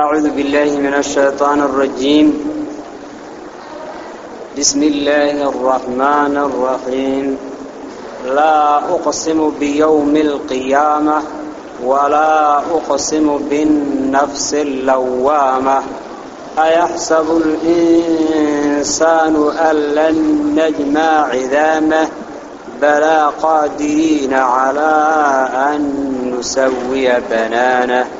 أعوذ بالله من الشيطان الرجيم. بسم الله الرحمن الرحيم. لا أقسم بيوم القيامة ولا أقسم بالنفس اللوامة. أيحسب الإنسان أن لن نجمع عذامه بلى قادرين على أن نسوي بنانه.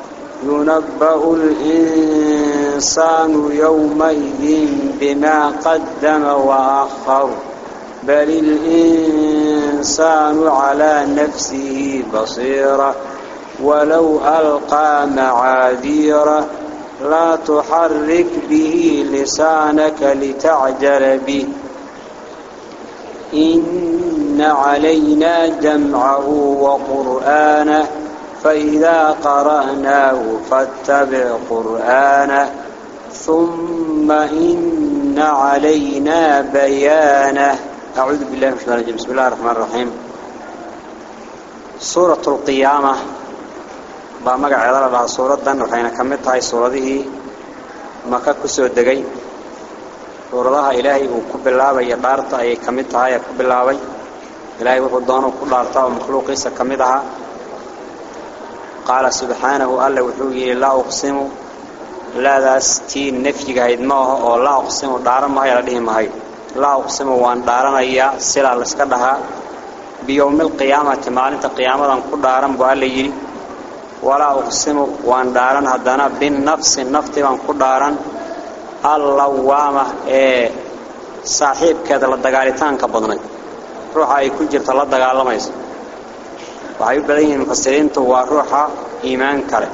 ينبأ الإنسان يومئذ بما قدم وأخر بل الإنسان على نفسه بصيرة ولو ألقى معاذيره لا تحرك به لسانك لتعجل به. إن علينا جمعه وقرآنه فإذا قرأناه فاتبع قرآنه ثم إن علينا بيانه. أعوذ بالله من الشيطان الرجيم. بسم الله الرحمن الرحيم. سورة القيامة. بامك على سورة دانو حين كمت هاي سورة ذي مكة كسو الدقي سورة إلهي وكب الله ويبارت أي كمت هاي كب الله وي إلهي وكب كل أرطاء ومخلوقي سكمدها قال سبحانه ألا وحي لا أقسم لا ذاستي نفجك هيد ماه أو لا أقسم دارم هاي لديهم هاي. لا أقسم وان دارنا إيا سلا لسكدها بيوم القيامة مالية قيامة كل دارم بألي ولا أقسم وان دارنا هدانا بالنفس النفط وان كل دارن. اللوامة إيه، صاحب كذا لدقالتان كبضنك روح هاي كل جرت لدقال ما يسمى waxay u badan yihiin mufasiriintu waa ruuxa iimaan kale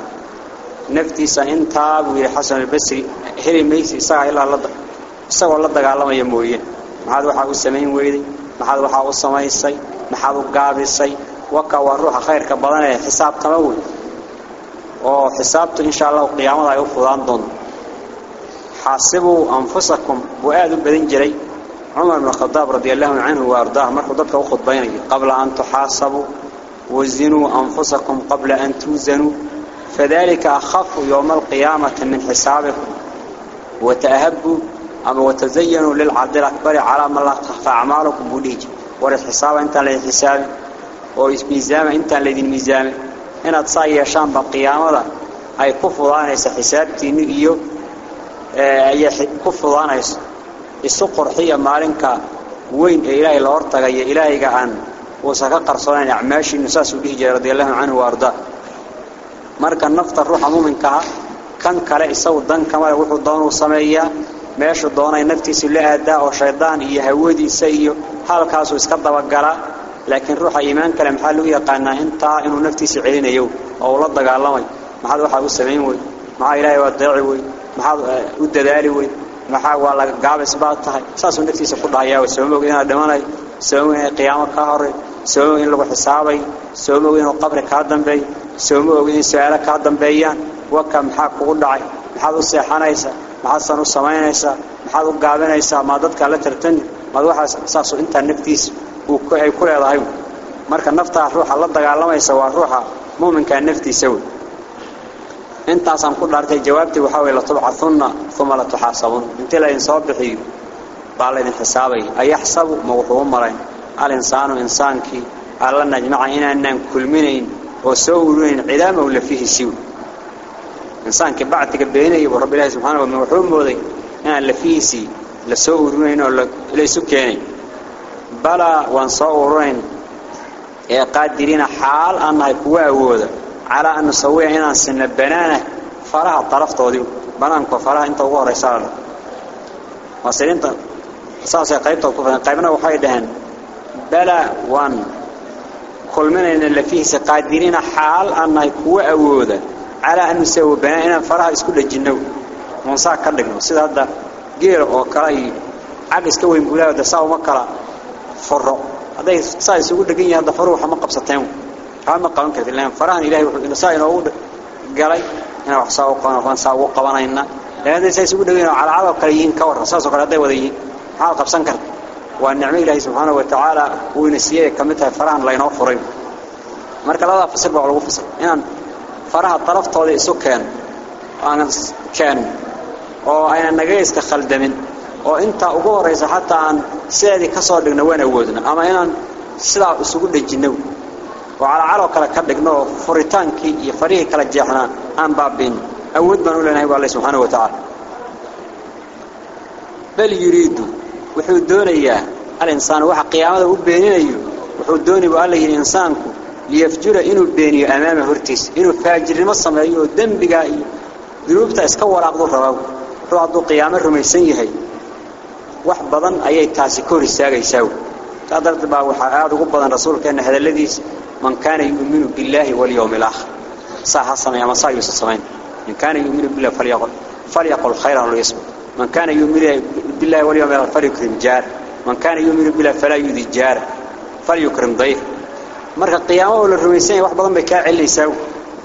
naftiisa intaa buu yidhi xasan albasri heli maysi isagaa ilaa isagoo la dagaalamaya mooye maxaad waxaa u samayn weyday maxaad waxaa u samaysay maxaad u gaabisay waka waa ruuxa khayrka badan ee xisaabtama wey oo xisaabtu insha allahu qiyaamada ay u fudaan doonto xaasibuu anfusakum buu aada u badan jiray cumar bn khadaab radi allahu canhu wa ardaah markuu dadka u khudbaynayo qabla an tuxaasabuu وزنوا أنفسكم قبل أن توزنوا فذلك أخف يوم القيامة من حسابكم. وتأهبوا أما وتزينوا للعبد الأكبر على ما الله تخفى أعمالكم بوليج. ورد أنت على الحساب وميزام أنت على ذي الميزام هنا تصعي يشان بالقيامة أي كفوا الله إيسا حسابتي نئيو آه، أي كفوا الله إيسا السوق رحية مالنكا وين إلهي الأرطة إلهي عنه ka acmaashiinu saasuu dhihi jiray radi allahu canhu wa ardaa marka nafta ruuxa muuminkaha kan kale isagu dan kamale wuxuu doonuu sameeyaa meeshu doonay naftiisu la aadaa oo shaydaan iyo hawadiisa iyo halkaasuu iska dabagalaa laakiin ruuxa iimaan kale maxaa lagu yaqaanaa intaa inuu naftiisa celinayo oo uu la dagaalamay maxaad waxaa u samayn wey maxaa ilaahay waa deeci wey maxaad u dadaali wey maxaa waa laga gaabis baad tahay saasuu naftiisa ku dhahayaa dhimanayo sooma ogid inay qiyaamo kaa horey sooma ogid in lagu xisaabay sooma ogid inuu qabri kaa dambeeyo sooma ogid in su'aalo kaa dambeeyaan waka maxaa kugu dhacay? Maxaad u seexanaysaa? Maxaadsan u samaynaysaa maxaad u gaabinaysaa? Maa dadkaa la tartani maad waxaas saasuu intaa naftiisa ay ku leedahay marka naftaa ruuxa la dagaalamaysa waa ruuxa muuminkaa naftiisa wey. Intaasaan ku dhaartay jawaabtii waxaa weye latubcahunna uma latuxaasabun intii laydin soo bixiyo baa laydin xisaabaya ayaxsabu? Ma wuxuu u malayn على إنسان وإنسانك على الله نجمع هنا أن كل منين وسولين علامة ولا فيه سوء إنسان كبعد تقبلينه أيوة ورب الله سبحانه ومرحوم بوضي أنا اللي فيه سي لسورين ولا ليس كاني بلا وانصورين. إيه قادرين حال أن يقوى هذا على أن نسوي هنا سن البنانة فرع الطرف طوديو. بنانك وفرع انت هو رسالة وصل انت صاصي قيبتك قيبنا وحيدهن. An nusawi banaa inaan faraha isku dhajinno oon saa ka dhigno sida hadda geela oo kale iyo cag iska weyn bulaa da saa uma kala furo hadday saa isugu dhegan yihiin hadda faruhu waxma qabsateen waxba ma qaban karti ilaan farahan ilaahay wuxuu saa inoogu galay inaan wax saa u qaban waxaan saa ugu qabanayna laakiin hadday saa isugu dhegan yihiin oo calacadoo kale yihiin ka warran saasoo kale hadday wada yihiin maxaad qabsan karta ilaahay subxaanahu watacaala uu ina siiyey ka mid tahay farahan laynoo furay marka labadaa fasir baa lagu fasir inaan faraha daraftooda isu keeno aanan keenin oo intaa ugu horaysa xataa aan sideedii ka soo dhigno waan awoodno ama inaan sidaa isugu dhejinno oo calacaloo kale ka dhigno furitaankii iyo farihii kala jeexnaa aan baabiin awood baan u leenahay waa alle subxaanahu watacaala bal yuriidu wuxuu doonayaa al-insaan waxa qiyaamada u beeninayo wuxuu doonay buu alla yidhi insaanku liyafjura inuu beeniyo amaama hortiisa inuu faajirnimo sameeyo oo dembigaa iyo dunuubta iska waraaqdu rabaa ruux hadduu qiyaamo rumaysan yahay wax badan ayay taasi ka hor istaagaysaa saa darteed baa waxaa aada ugu badan rasuulkeenna hadalladiisa man kaana yu'minu billaahi walyawmi alaakhir saa ha sameeya ama saa yuusa samayn man kaana yu'minu billahi falyaqul falyaqul khayran liyasmut من كان يؤمن بالله واليوم الآخر فليكرم جار. من كان يؤمن بالله فلا يؤذي جار فليكرم ضيف. مرك القيامة والرميسين واحد بضم بكاع اللي يسوي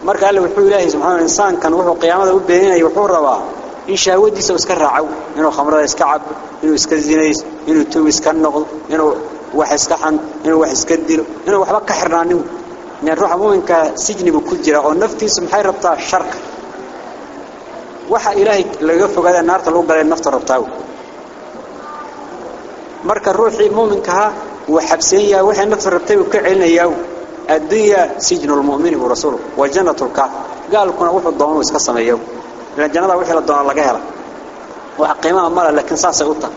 مرك قال له وحو الله سبحانه الإنسان كان وحو قيامة وبينينا يوحو الرواء إن شاء ودي سو اسكرعو إنه خمرة اسكعب إنه اسكزينيس إنه تو اسكنغل إنه واحد سكحن إنه واح اسكدل إنه واح بك حرانيو. إنه روح سجن بكل جراء ونفتي سمحي ربطة شرك waxa ilaahay laga fogaada naarta lagu galay nafta rabtaa marka ruuxii muuminka uu xabsan yahay waxa nafta rabtay uu ka celinayaa addunya sijnul mu'min wa rasuul wa jannatul kaafir gaalkuna wuxuu doono iska sameeyo ila jannada wixii la doono laga hela waxa qiimaha mala laakiin saasay u tahay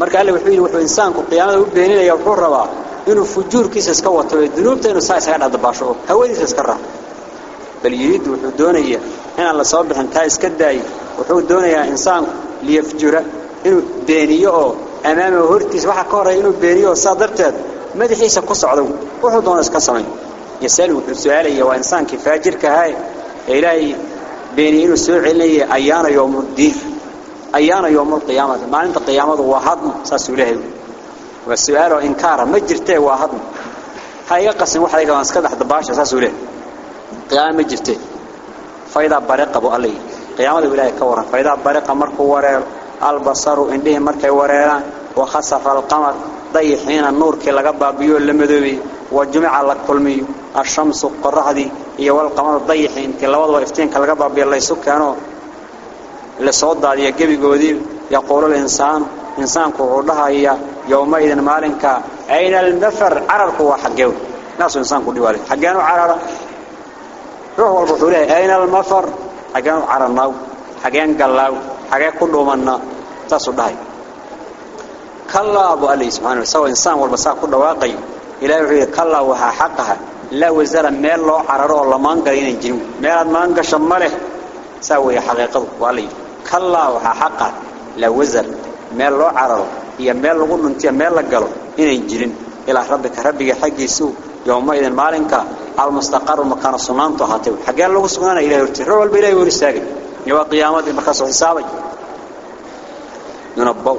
marka alle wuxuu yiri wuxuu insaanku qiyaamada u beeninaya wuxuu rabaa inuu fujuurkiisa iska wato ee بل يريد وحودونية هنا الله صبح أن تايس كداي وحودونية إنسان ليفجر إنه بينيو امام هرتيس وح كاره إنه بينيو صدرته ما دي حيس قصة عدو وحودونس كسرين يسألوا السؤال يا وإنسان كيف أجرك هاي إلهي بيني إنه سؤال لي أيانا يوم الدين. أيانا يوم القيامة. ما أنت قيامة واحدنا سأسأله والسؤال إنكاره ما جرته واحدنا هاي قصة واحدة كمان سكده حد باش سأسأله ma jirtee فإذا برق أبو علي قيامة الولاية كورا فإذا برق مركو ورير البصر إنده مركي وريران وخسف القمر ضيحين النور كي لقبا بيو اللمدوي وجمع لكلمي الشمس قرحدي إيا والقمر ضيحين كي لوضوا إفتين كي لقبا بيو الله يسكانو لصوت دادي يقبي قودي يقول الإنسان إنسان كوردها هي يومئذ مالنك أين المفر عررك وحقه ناس إنسان كودي والي حقانو عرر ruux walba wuxuu leeyahay ayna almasar xageen u caranaaw xageen gallaaw xagee ku dhuumanna saasuu dhahay. Kallaa buu alla subxana isagoo insaan walba saa ku dhawaaqayo ilaahay wuxuu yidhi kallaa waxaa xaqaha laa wasara meel loo cararo oo la maangala inaan jirin. Meelaad maangasho ma leh saa weeye xaqiiqadu waa alla yidhi kallaa waxaa xaqaha laa wasar meel loo cararo iyo meel lagu dhuntiyo meel la galo inaan jirin. Ilaa rabbika rabbigii xaggiisuu يومئذ مالك المستقر مكان سنانته هاتو حقين لو سنانا إلى يرتي روال بإلهي ورساقي يوا قيامات المكاس حسابي ينبو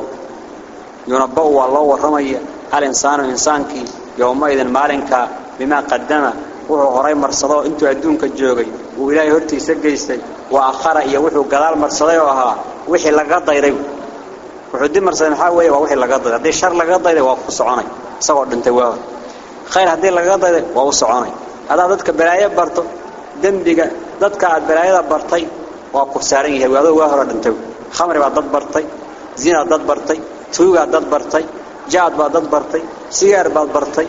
ينبو والله ورمي الإنسان إنسانك يومئذ مالك بما قدم. وحو هراي مرصدو انتو أدونك الجوغي وإلهي هرتي سقيستي وآخر إيا وحو قلال مرصدو وها وحي لقضى يريو وحو دي مرصدو محاوية وحي لقضى هذي شر لقضى وقف سعوني خير هدي لقى ضي ووسعاني هذا ضدك برايا برتو دنبجة ضدك على برايا برتاي وقصارين هي وهذا وهرة دنتو. خمر بعد برتاي زين بعد برتاي توي بعد برتاي جاد بعد برتاي سير بعد برتاي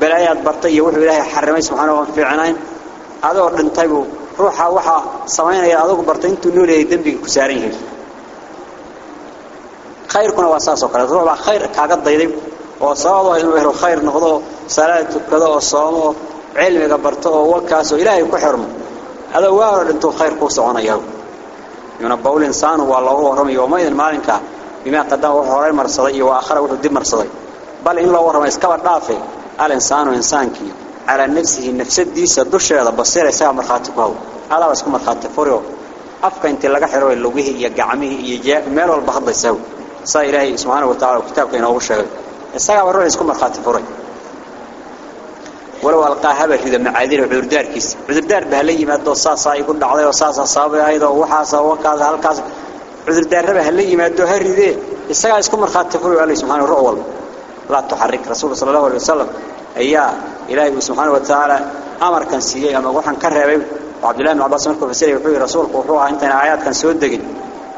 برايا برتاي يوحي الله حرمي سبحانه في عناين. هذا دنتو روحه وحه سمعنا يا هذا برتاي تنو لي دنبجة قصارين هي. خير كنا وساسو كذا خير كعقد ضيدي وساسو هذا خير نقضه salaad tukado oo soomo علمك برتو وكاس إلهي كحرم هذا وارد أنتو خير كوس عنا يو ينبأ الإنسان والله هو رمي يومين مالك بما قدم وحوري مرصدي وآخر وحد مرصدي بل إن الله رمي اسكبر دافع الإنسان وإنسانك على نفسه نفس الديسة دشة بصيرة ساعة مرخاتكه هذا بس كم مرخات فريو أفكا أنت لقى حلو اللغة يجعمه يجاء مال والبحض يسوي صار إلهي سبحانه وتعالى وكتابك ينوب الشغل الساعة والروح يسكن مرخات فريو ولو ألقاها بشيء معاذير وعذردار كيس. عذردار بهلي ما دو صاصا يقول عضي وصاصا صابي أيضا وحاسا وكذا هالكذا عذردار بهلي ما دو هريده الساعة يسكن مرخات فريو عليه سبحانه وتعالى لا تحرك رسول صلى الله عليه وسلم. أيها إلهي سبحانه وتعالى أمر كان سيئي أما وحن كرهبي وعبد الله بن عباس مركو فسيري وحوي رسولك وحوها انتنا آيات كان سود دقين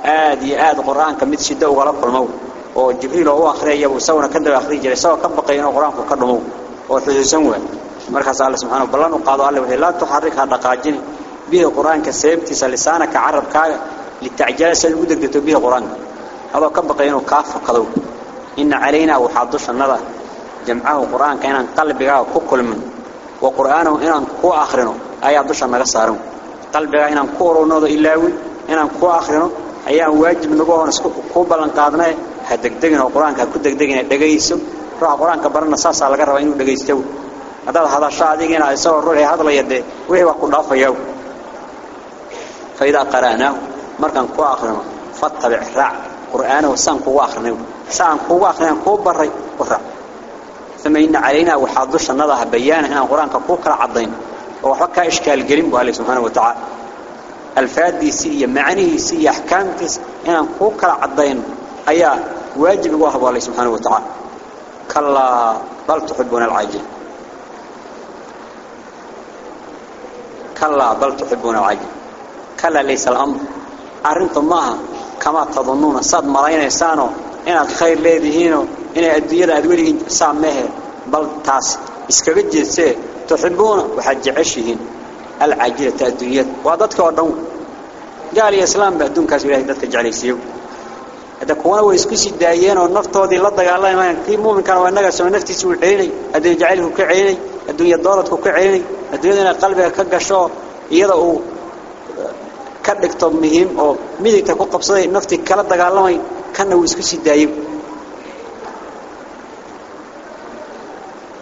آدي آد قرآن كميت شدة وغلق الموت. وجبريل هو أخري يبو سونا كدب أخري جري سوا كبقين وقرآن كدمو وحسوسنوا مركز الله سبحانه بلان وقالوا الله لا تحرك هذا قاجني به قرآن كسيبتي لسانك عرب كاga للتعجال سيودك به قرآن هذا كبقين وكاف وقضوا إن علينا وحاضش النظر جمعه قرآن كان قلبك كل من وقرآنه إن كو آخرنه أي دوشا نغا سارن قلبك إن كو رونو إلاوي إن كو آخرنه ayaa waajib nagu hoon isku ku balan qaadnay. Ha degdegin oo quraanka ku degdegin dhageyso ruuxa quraanka barana saasa laga rabaa inuu dhageysto hadaad hadasho adigina isagoo ruuxi hadlaya de wixii wax ku dhaafayo fayda qara'naa markan ku aqrino fattabi' ra' qur'aana wasan ku aqrino saan ku aqrino ku baray qur'a ثم إن علينا وحاضر شنضها بيانا أن القرآن كوكرا عضين وحكا إشكال قريب بالله سبحانه وتعالى الفادي سيئة معانيه سيئة أحكام كيس أن كوكرا عضين أيا واجب الله سبحانه وتعالى كلا بل تحبون العاجل كلا بل تحبون العجل. كلا ليس الأمر. أرنتم معها كما تظنون. صد مرأينا يسانو إن الخير ليدهينو إن الدير أدوليهن سامه بل تاس. إسكبجي سي تحبون. وحج عشهن العجلة الدنيا وعدتك وردون قال يا سلام بهدون كاسو الله يدتك جعلي سيو. هذا كوانا ويسكسي دايين. والنفط وذي لطق الله. يمان يعني كي مؤمن كان وأنا قاسو نفتي سوى الحيني هذا يجعله كعيني. الدنيا دارت كعيني الدنيا قلبها كجشاء يدعو كدكت مهم. أو ميدكت كوقب صدي نفط كلا دجالماي كان ويسكسي دايم.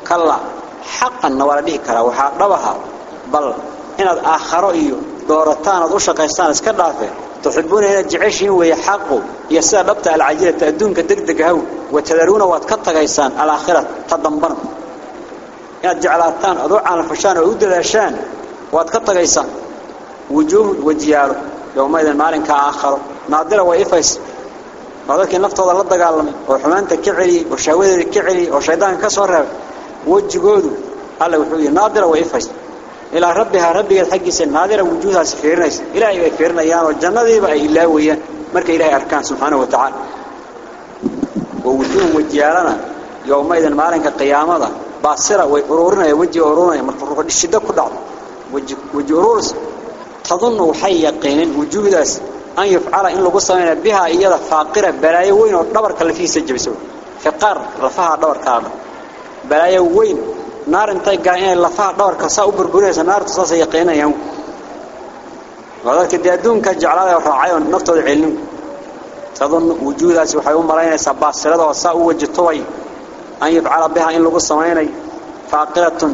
كلا. حقا نوردي كلا وحق ربها بل هنا آخر أيو. دارتان أدوشة قيسان اسكر رافه تحبون هنا جعشين ويحقوا يساببت العجلة تأدون كدردك هو وتذرون واتكتا قيسان. الآخرة تضمبرن تدنبن إن الجعلاتان أدو عن الفشان وعود الأشان واتكتا قيستان وجوه وجياره يومئذ مالين كآخر ناظرة وإفايس وذلك النفط هذا لدى قال oo xumaanta ka celi oo shaawadeeda ka celi oo shaydaan ka soo reeb wajigoodu alla wuxuu yahay naadira way ifaysa ila rabbiha rabbigeed xaqiisa naadira wujuudaas fiirinaysa ilaahay ay fiirinayaan oo jannadiiba ay ilaawayaan marka ilaahay arkaan subhanahu wa ta'ala oo wujuuh wajiyalana yawmaydan maalinka qiyaamada baasira way ururinaya waji ururinaya marka ruux shida ku dhacdo waji waji ururs tadunnu waxay yaqiinin wujuudaas أن يفعل إن لقوا سمينا بها إيادة فاقرة بلايا وين ودبر كالفيسة جبسوا فقار لفها دور كامل بلايا وين نار انتي قاين لفها دور كسا أبربونيسا نار تصاص يقينا يوم وذلك ديادون كجعلاء الرعاية ونفط العلم تظن وجودها سبحانه مرين سباس سرده وساء وجدتوي أن يفعل بها إن لقوا سمينا فاقرة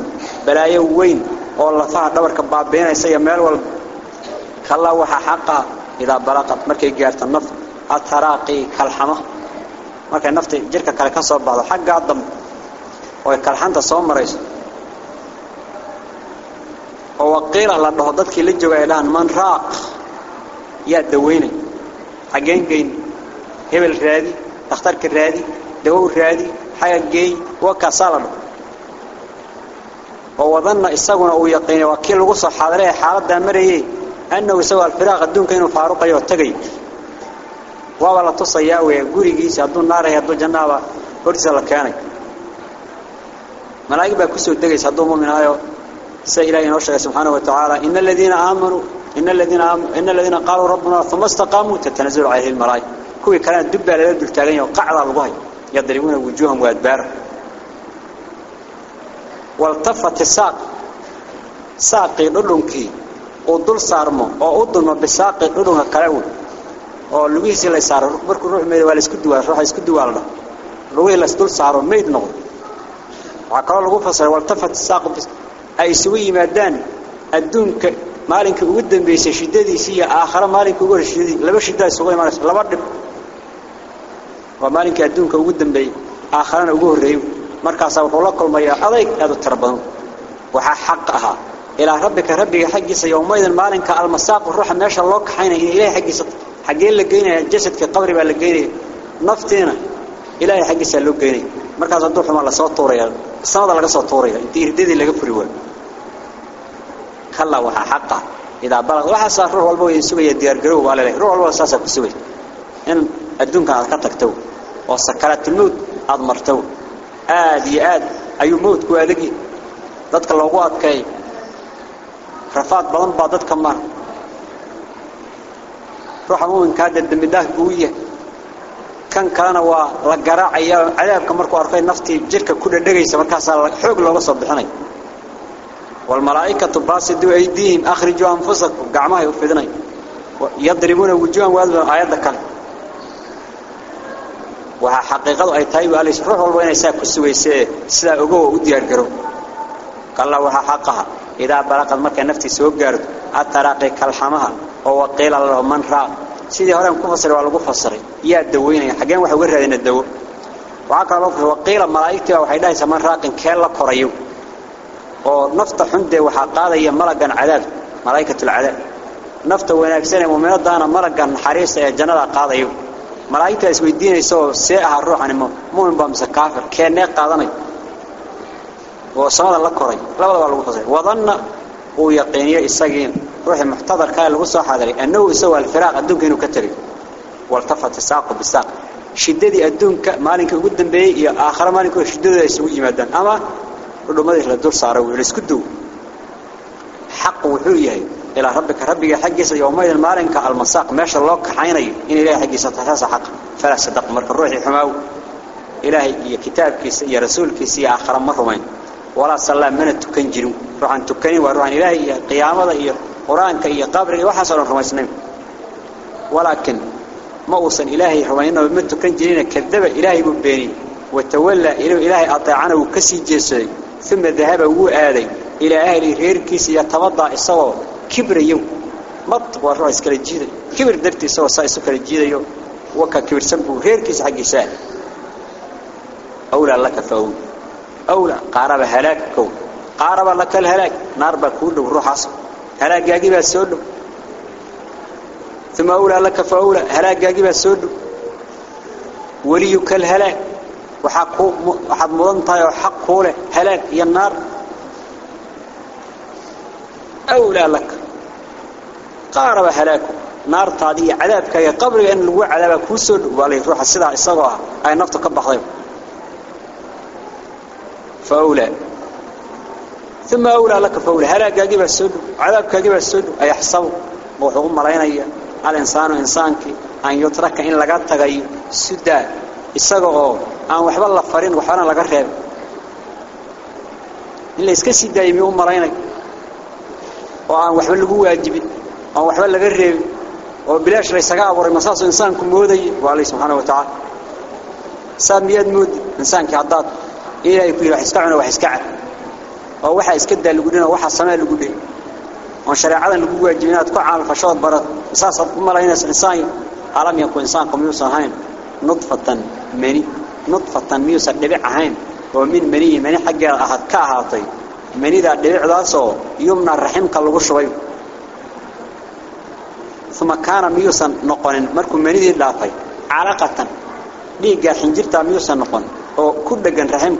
بلايا وين؟ والله فها دور كبابين يسيا ميل وال كلا وحا حقا إذا بلغت مركي جارت النفط. التراقي كالحمة مركي النفط جركة كالكسر بعض حق عظم وكالحانة صوم مريس وقيل الله ضدك لجوا إلهان من راق. يا دويني. حقين جين. هبل رادي. تختارك الرادي دو الرادي حيجي وكسلم ووضعنا إساقنا ويقين وكل غصة حضره حالة دامره أنه سوى الفراغ الدون كانوا فاروقا يوتقي وولا تصياوي يقولي جيسي أدون ناره أدون جنابة ورسى لكيانك ملايك باكسو الدقيس أدون مؤمن آيو. سيئلين نوشك سبحانه وتعالى. إن الذين آمنوا إن الذين آمنوا إن الذين قالوا ربنا ثم استقاموا تتنزلوا عليه الملايك كوي كانت دبا لدى التالين وقعر يضربون وجوههم وادبارهم والتفت الساق ساق لولنكي ودول سارمو. أو ودول بساق لولن كلاون أو لويس لا سار مركو روح ميد ولا اسكو دوار روح اسكو دوالدا لوي لا ستول سارو. ميد نو وكالو لو فسر والتفت الساق أي سوي مادان. ادونك مالك ugu dambeysay shidadiisa iyo aakhara maalinka ugu horeeyay laba shidada isugu imaanaysa laba dhib dambeysay shidadiisii iyo aakhara maalinka ugu horshidii laba shida isugu imaanayso laba dhib waa maalinka adduunka ugu dambeeyay aakharana ugu horeeyay markaas wuxuu la kulmayaa adayg aad u tarbadan waxa xaq aha ila rabbika rabbiga xaqiisa yawmaydan maalinka almasaaq ruuxa meesha loo kaxaynay ilaahay xaqiisa xagee la geynaya jasadka qabri baa la geynaya nafteena ilaahay xaqiisa loo geynay markaas hadduu xuma la soo tuuraya sanada laga soo tuuraya intii إن الدنيا قد تقتل وسكرت الموت أضمرته آد يآد أي موت كوالجي ضدك اللوغوات كي رفاق بلنبا ضدك مار. روح المؤمن كاد الدمداه قوية. كان كان هو لقراع عليك مركو أرقين نفتي جلك كل دقي سمكها سالحوق لو صب حني والملائكة تباسدوا أيديهم أخرجوا أنفسكم قعماه وفدني يضربون وجوههم وهذا آيات ذكرت waxaa xaqiiqadu ay tahay waalays ruux walba inay saa ku sugaysee sidaa ogowa u diyaargarow kalla waxaa xaqaha idaa balaqad markay naftii soo gaardo ataraaqi kalxamaha oo waqiila laho man raaq. Sidii horeen ku fasiray waa lagu fasiray yaa dawaynaya xaggeen waxay uga raadayna dawo. Waxaa kaloo loo fasiray waqiila malaa'igtii baa waxay dhahaysaa man raaqin kee la korayo. Oo nafta xun dee waxaa qaadaya malaggan cadaab malaa'ikatulcadaab nafta wanaagsan ee mu'minadaana malaggan naxariista ee jannadaa qaadayo. Malaa'ikta is weydiinayso see ah ruuxani muumin baa mise kaafir keenee qaadanay oo samada la koray labada waa lagu fasiray wadanna uu yaqiiniyo isagiin ruuxi muxtadarka lagu soo xadiray annahu isagu alfiraaq adduunka inuu ka tagay waltafat saaqu bisaaq shidadii adduunka maalinka ugu dambeeyay iyo aakhira maalinka shidadooda isugu yimaadaan ama dhudhumadii la dul saaray wuu isku duw xaq wuxuu yahay إلى ربك. ربي حجس يومئذ المالك المساق. ما شاء الله كحيني. إن إلهي حجس تتاسى حق. فلا صدق. مرك الروح حماو إلهي كتاب كيس يا رسول كيس يا آخر مرهمين ولا صلى من التكنجر روح عن تكني وروح عن إلهي قيامة هي قرآن كي قبر وحصل رمي سنين ولكن ما وصل إلهي حماينا من تكنجرين كذب. إلهي ببيني. وتولى إلى إلهي أطيعنا وكسي جسدي ثم ذهب هو آلي إلى أهل غير كيس يتوضع الصواب كبر يوم مط وروح اسكال الجيدة كبر درتي سوى سايسو كال الجيدة يوم وكا كبر سنبو غير كيس حق سال أولى لك فأولى أولى قارب هلاككو قارب لك الهلاك نار بكون وروح عصر هلاك يجيب السود. ثم أولى لك فأولى هلاك يجيب السود. وليك الهلاك وحق وحد مضنطة وحق هلاك يا النار. أولى لك. قارب هلاكه. نار طادية. عذابك يا قبل أن الوعى عذابك. وسود ولا يروح السلع الصغار أي نفط كبحضيب فأولى. ثم أولى لك فأولى. هلا جاجب السود عذابك جاجب السود أيحسب وحكم مرينا الإنسان إنسانك أن يترك إن لقد تغير. سدا إسقى أن وحب الله فرين وحنا لقى رهب إلا إسكا سدا يوم مرينا. وأن وحب اللي هو واجب أن وحب لقى رهب وبلاش ليس قابر مساس إنسانكم مودي وعليه سبحانه وتعالى. سامياد مود إنسانك عضات إلهي كل واحد يسكعنا واحد يسكع أو واحد يسكد اللي قلنا واحد سماء اللي قلنا وشريعة اللي قلنا جميعات كعال فشوط برد. أساسا كما رأينا إنسان ألم يكن إنسان كم يوسى هين. نطفة مني نطفة ميوسى دبيع هين. ومن مني مني حق أحد كاهاتي. مني ذا دبيع ذاسو يومنا الرحيم كاللغو شوي ثم كان ميوسى نقن مركو مني ذي لافي علاقة dhiigga xinjirta miyuusan noqon oo ku dhagan rahim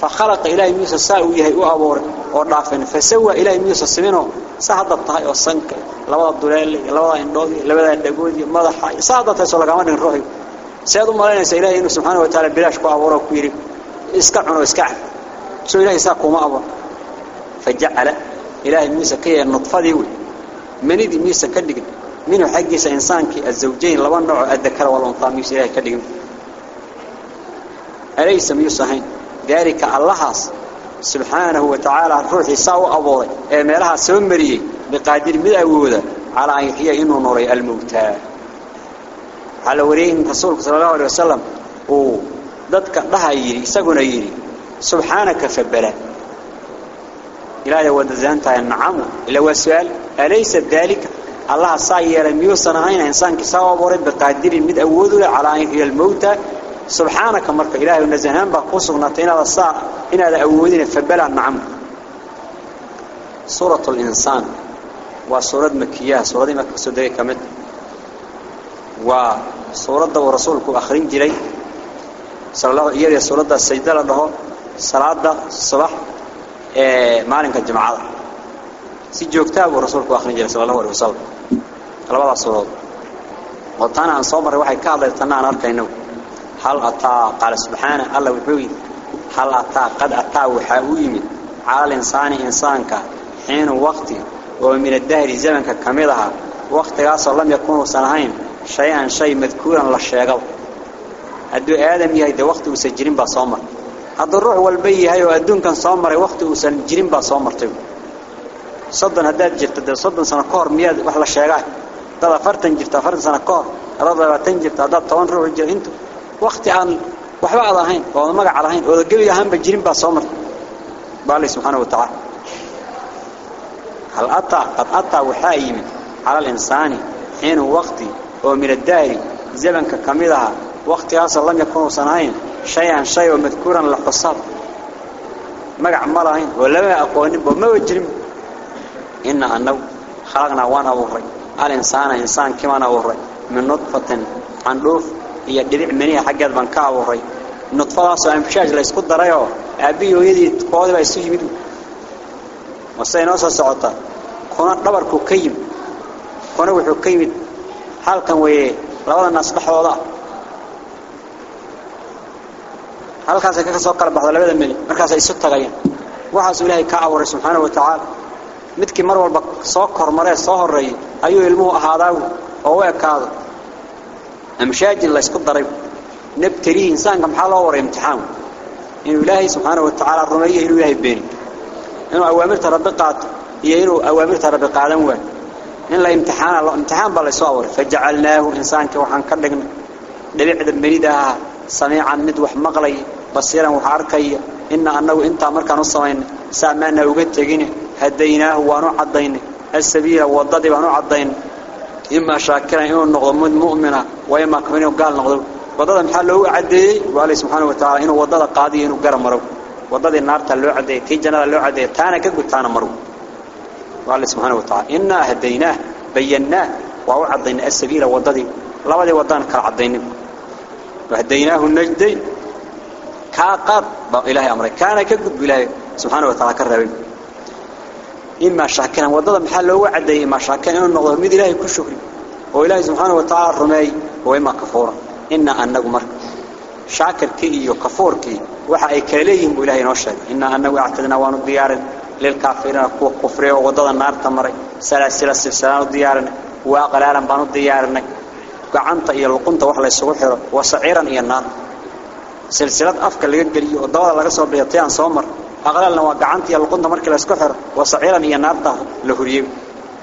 fa khalaqa ilaahi miyuusan saa u yahay u abuuray oo dhaafin fa sawa ilaahi miyuusan simino saxda tahay oo sanka labada duleel labada indhood labada dhagood iyo madaxa saxda tahay soo lagama dhin ruuxi sayid u malaynaysa ilaahi inuu subxaanahu wa tacaala bilaash ku abuuro ku yiri iska xaggiisa insaankii azawjayn laba nooc adakara waluntaa miyuusan ilaahi ka dhigin أليس ميوسهين ذلك اللهاس سبحانه وتعالى روحي ساو أبوري إمالها سمري بقادر مدعوذة على أن يحيي إنه نوري الموتى. على ورين رسولك صلى الله عليه وسلم. وددك لها يري سقنا يري. سبحانك فبلا. إلهي ودزانتها النعم إلا هو السؤال أليس ذلك الله صاير ميوسنا هين إنسان كساوى ورد بقادر مد أوذل على أن هي الموتى سبحانك مرك إلهي ونزهان بقصنا تينا الصاع. إن هذا أوذين فبلا النعم سورة الإنسان وسورة مكية. سورة مكة سودية كمت. وسورة ورسولك أخرين جري صلى الله عليه وسلم سورة السيدة له صلاة الصباح maalinka jimcada si joogtaa buu rasuulku akhrin jiray sallallahu alayhi wasallam labada surood oo aan soo maray waxay ka hadlaytaan aan arkayno hal ataa qala subhana allah wuxuu yiri hal ataa qad ataa waxa uu yimid cala insaani insaanka xiin waqti oo min ad-dahr zamanka kamidaha waqtigaas oo lam yakun sanahayn shay-an shay madkuuran la sheego hadduu aadam yahay de waqti uu sajirin baa soo maray هذا الروح والبي هاي وأدون كان صامر وقت وسن جرين با صامرتي صدنا هداد جرت ده صدنا سنة كور مية وحلا شجاع ده فرتن جرت فرتن سنة كور. هذا ده فرتن جرت هذا طون روح جر إنتو وقت عن وحلا على هين وأنا ما على هين. وده قبل يهم بجرين بسامر بالله سبحانه وتعالى. هل أطع قد أطع وحاي من على الإنسان حين وقتي ومن الداري زبنك كاملها وقت أصل لم يكون صناعين شيئا شيئا مذكورا للحصاد ما عمرهين ولا ما أقوانين وما وجرين. إن أنه خلقنا وأنا أبوري الإنسان إنسان كمان أبوري من نطفة عن روف هي الدريع منية حقات بانكا أبوري نطفة سوى انفشاج لا يسقط دريو. أبي ويدي تقوضي بيسوجي مدو وسينوسا سعوتا كونا دبركو كيم كونا وحو كيم. حالكا ويه لولا الناس بحوضا halkaas ka soo kala baxdo labada meel markaas ay isu tagayaan waxaas wa ta'ala midkii mar walba soo kormaree soo horeeyay ayuu ilmuhu ahaadaa oo weekaado amshaajin la isku daray nabtari insaanka maxaa loo waray imtixaan inuu ilaahay subhanahu wa ta'ala rumeeyo inuu ilaahay been inuu awaamirta rabbi qaato iyo inuu awaamirta rabbi qaadan waa in la imtixaana imtixaan baa la soo abuuray fajacalnaahu insaanka waxaan ka dhignay dhibicda beridaha سميعا مد وح مقلي بصيرا وحاركي إن أنه أنت أمرك نصمين سامعنا وقتجين هديناه وانو عضين السبيل وضد وانو عضين إما شاكرا إنه نغض مؤمنا وإما كمنه قال نغض. وضد محله عدي وعلي سبحانه وتعالى إنه وضد قاضي إنه قرم مرو. وضد النار تلو عدي كي جنال لو عدي تانا كقول تانا مرو. وعلي سبحانه وتعالى إنا هديناه بيناه وعضين السبيل وضد لبدي وضان كالعضين وهديناه النجدين. كاقب إلهي أمره. كان كقب إلهي سبحانه وتعالى كرهبين إما شاكنا وضد محل هو عدي إما شاكنا إنه نغضه ميد إلهي كل شكري. وإلهي سبحانه وتعالى الرمي وإما كفورا. إنا أنه مرك شاكر كي كفور كي. وحا أي كاليهم إلهي نوشد. إنا أنه أعتدنا وانو ديار للكافرين كو كفري وضد النار تمري. سلاسل السلسلان ديارنا وأقلالا بانو ديارنا gacanta iyo luqunta wax la isugu xiro wasaciiran iyo naan silsilad afka laga geliyo oo dawada laga soo aan soo mar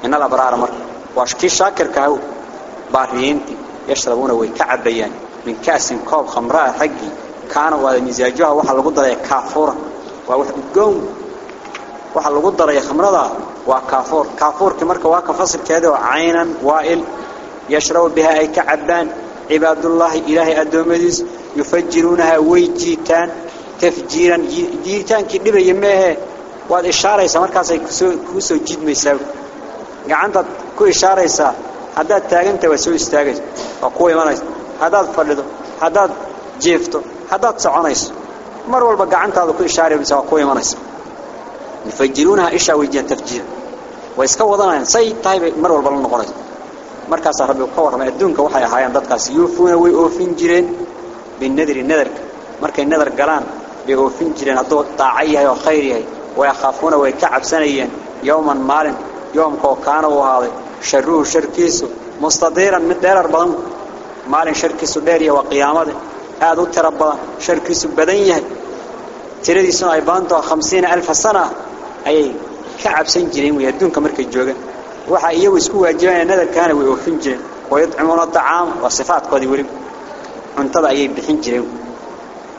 inna la baraara mar waa shaki shaakirka ah baariinti yashrabuna way ka cabayaan min kaasin koob khamraa xaqi kaana waa misaajuha waxa lagu daray kaafura waa wax udgoon waxa lagu daray khamrada waa kaafuur kaafuurki marka waa ka fasilkeeda oo caynan waa'il يشرب بها أي كعبان عباد الله إلهي أدومديس يفجرونها ويجيتان تفجيرا جيتان كدبا يمها واد إشارة يسا مركاسا كوسو جيد ميساو قعنتا كو إشارة يسا. هداد تاغنتا وسو استاغيس وقوة منايس هداد فردو هداد جيفتو هداد سعونيس مر والبا قعنتا كو إشارة يسا وقوة منايس يفجرونها إشا ويجيان تفجيرا ويسكا وضانا سي طيب مر والبا لنقونيس markaas rabbi ka warramay adduunka waxay ahaayeen dadkaas yuufuuna way oofin jireen binadri nadarka markay nadar galaan بهوفين جرين هدو طاعيها وخيرها ويخافون ويكعب سنيا يوما مالا يوم كوكانو وهذا. شروه شركيس مستديرا من دير البضان مالا شركيسو ديريا وقيامة. هذا تربى شركيس بدنيا تريد سنة ايبانتا خمسين ألف سنة. أي كعب سن جرين ويهدون كمرك الجوغة وحا ايو اسكوه الجوان ندر كان ويهوفين جرين ويطعمون الطعام وصفات قد يوريب انتظر إيه بحين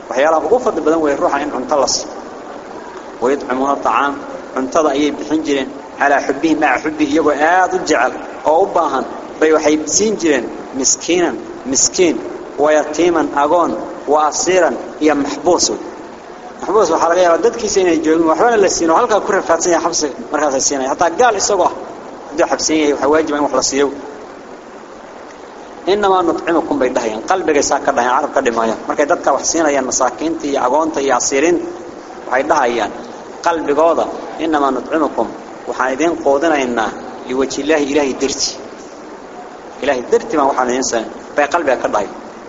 waxyaalaha ugu fadli badan way ruuxa in cunto la siiyo wayadcumuuna tacaam cuntada ayay bixin jireen calaa xubbihi maca xubbihi iyagoo aad u jecel oo u baahan bay waxay siin jireen miskiinan miskiin wayatiiman agoon wa asiiran iyo maxbuus maxbuus waxaa laga yaabaa dadkiisa inay joogin waxbana la siin oo halkaa ku rafaadsan yahay xabsiga markaasay siinaya hataa gaal isagoo ah hadduu xabsan yahay waxaa waajiba in wax la siiyo إنما نطعمكم بيدهين قلبك ساك دهين عرب كدمايا markay dadka wax siinayaan masaakiinta iyo agoonta iyo asirin waxay dhahayaan qalbigooda inama nutcimukum waxaan idin qoodinaynaa liwaji ilaahi ilaahi dirti ilaahi dirti ma waxaan idin saan bay qalbiga ka dhahay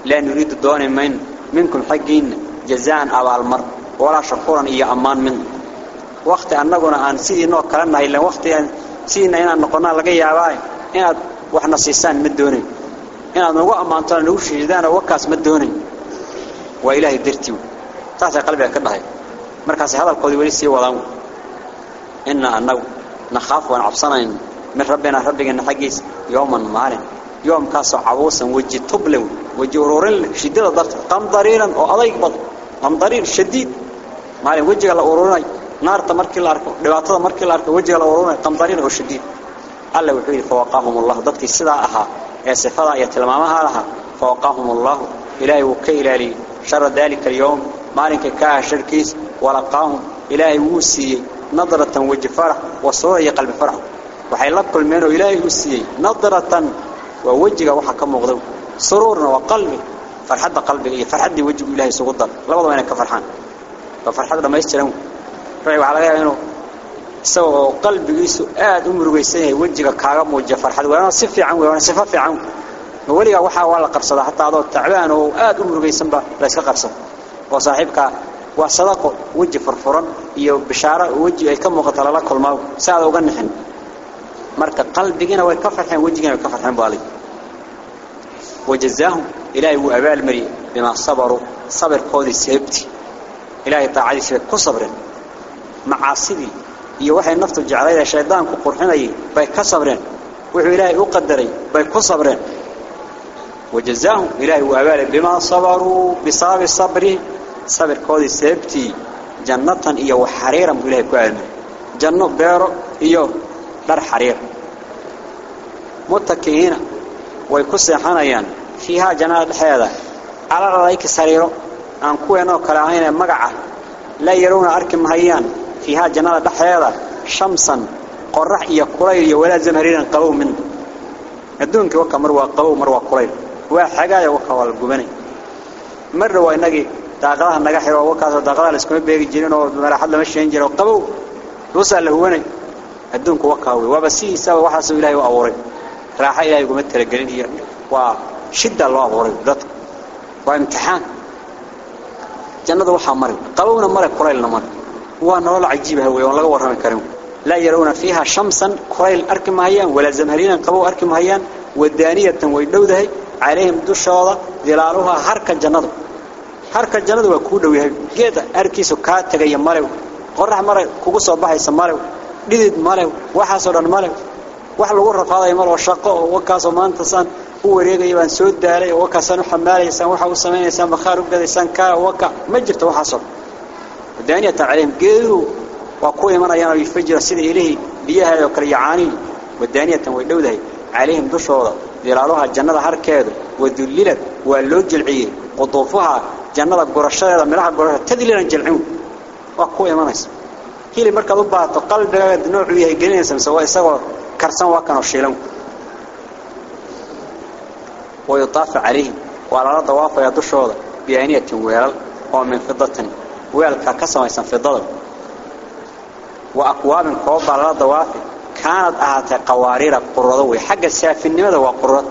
la nuriidu dooni min minkum xaqiin jazaan abaal mar wala shakuran iyo amaan min waqti annaguna aan sidii noo kala nahay la waqti aan sidii inaan noqonaa laga yaabaa إن أنا وقع ما أنت أنا وش جدا أنا وقاس مدهوني. وإله درتيو تحت قلبي كده هاي مركز هذا القدي ولسه ولا مو إن أنا نخاف ونعفسنا إن من ربنا ربنا إن حجز يوما ما لين يوم كاس عبوس وجه تبلو. وجه رورل شديد ضرط. قام ضريرا أو الله يقبض قام ضرير شديد. ما لين وجه على أوروناي نار تمر كل أركو. دواتا تمر كل أركو. وجه على أوروناي قام ضرير هو شديد الله يحيي فوقهم الله. ضرط السدعة ee sifada iyo tilmaamaha laha fawaqahum allah ilaahi wuu ka ilaaliy shar dalika al-yawm maalinka ka sharkiis walaqaahum ilaahi wuu siiyey nadratan wajh farah wa suura qalbi farah waxay la kulmeen oo ilaahi wuu siiyey nadratan wa wajiga waxa ka muuqdo sururna wa qalbi farxada qalbiga iyo farxadii wajiga ilaahi isugu dar labadaba inay ka farxaan wa farxada dhamaystiran waxay waxa laga yaabaa inuu isagoo qalbigiisu aad u murugaysan yahay wajiga kaaga muujiya farxad waana si fiican weeyaan sifa fiican waliga waxa waa la qarsada hatta adoo tacbaan oo aad u murugaysan ba la iska qarsada oo saaxiibka waa sadaqo waji furfuran iyo bishaara waji ay ka muuqato la kulmaa saad uga nixin marka qalbigina way ka farxeen wajigina way ka farxeen baalay إلهي وأبال مري بما صبروا صبر قودي سيبتي إلهي طاعدي سيبت كصبر معاصدي iyo waxay naftu jeclayda shaydaanku qurxinayay bay ka sabreen wuxuu ilaahay u qadaray bay ku sabreen wajazaahum ilaahay uu abaale bima sabaru bisababi sabri sabirkoodii sababtii jannatan iyo waxariiran buu ilaahay ku aalmay janno beero iyo dhar xariir mutakiina way ku seexanayaan fiihaa jannada dhexeeda cala alayka sariiro aan kuweenoo kale ahaynee magaca la yaruuna arki mahayaan فيها جنة دحيرة شمسا قرح إيا قرير ولا زمهرين قبو من الدونك وكا مروا قبو مروا قرير وحقايا وكا والقبني مروا إنكي داقلها نقحي وكا داقلها لسكمي بيغي جيرين ومراحد لما الشين جيرين قبو. وصل لهواني الدونك وكا وبسيه سوا وحاسو إلهي وأوري. راح إلهي قمت تلقلين هي. وشدة الله أوري. وامتحان. جنة وحا مري. قبونا مري قرير مري ونرى العجيب هو ولا ورهم كريم لا يرون فيها شمسا كريل أركم هيان ولا زمهرين قبو أركم هيان ودانية ويدوده عليهم دشوضة ظلالها حركة جنة حركة جنة وكودة ويهي جيدا أركيسو كات تغيي مالو قرح مالو كوكوسو بحي سمالو ديدid malew waxaas oo dhan malew. Wax lagu rafaaday mar oo shaqo oo wakaas oo maanta san u wareegay baan soo daalay oo wakaas aan xamaalaysan waxa uu sameeyay bakhaar u ودانية عليهم قيروا وقوي من أيانا يفجر سيد إليه بيها يقريعاني ودانية ويدوده عليهم دشوضة ذلالوها الجنة هركاد وذللت واللوج العيه قطوفها جنة قرشة ملاها قرشة تذلل الجلعون وقوي من أيس هي اللي مركز أبها تقلب نوع ويها قلين سواء سواء كرسان وكانوا الشيلون ويطاف عليهم وعلى الأرض وافا يدشوضة بيانية ويرال ومن فضة ويل كاسما يسان في ضلل وأقوام القوبة على الضوافي كانت أهات قوارير القردوي حق السافي النمدة وقرد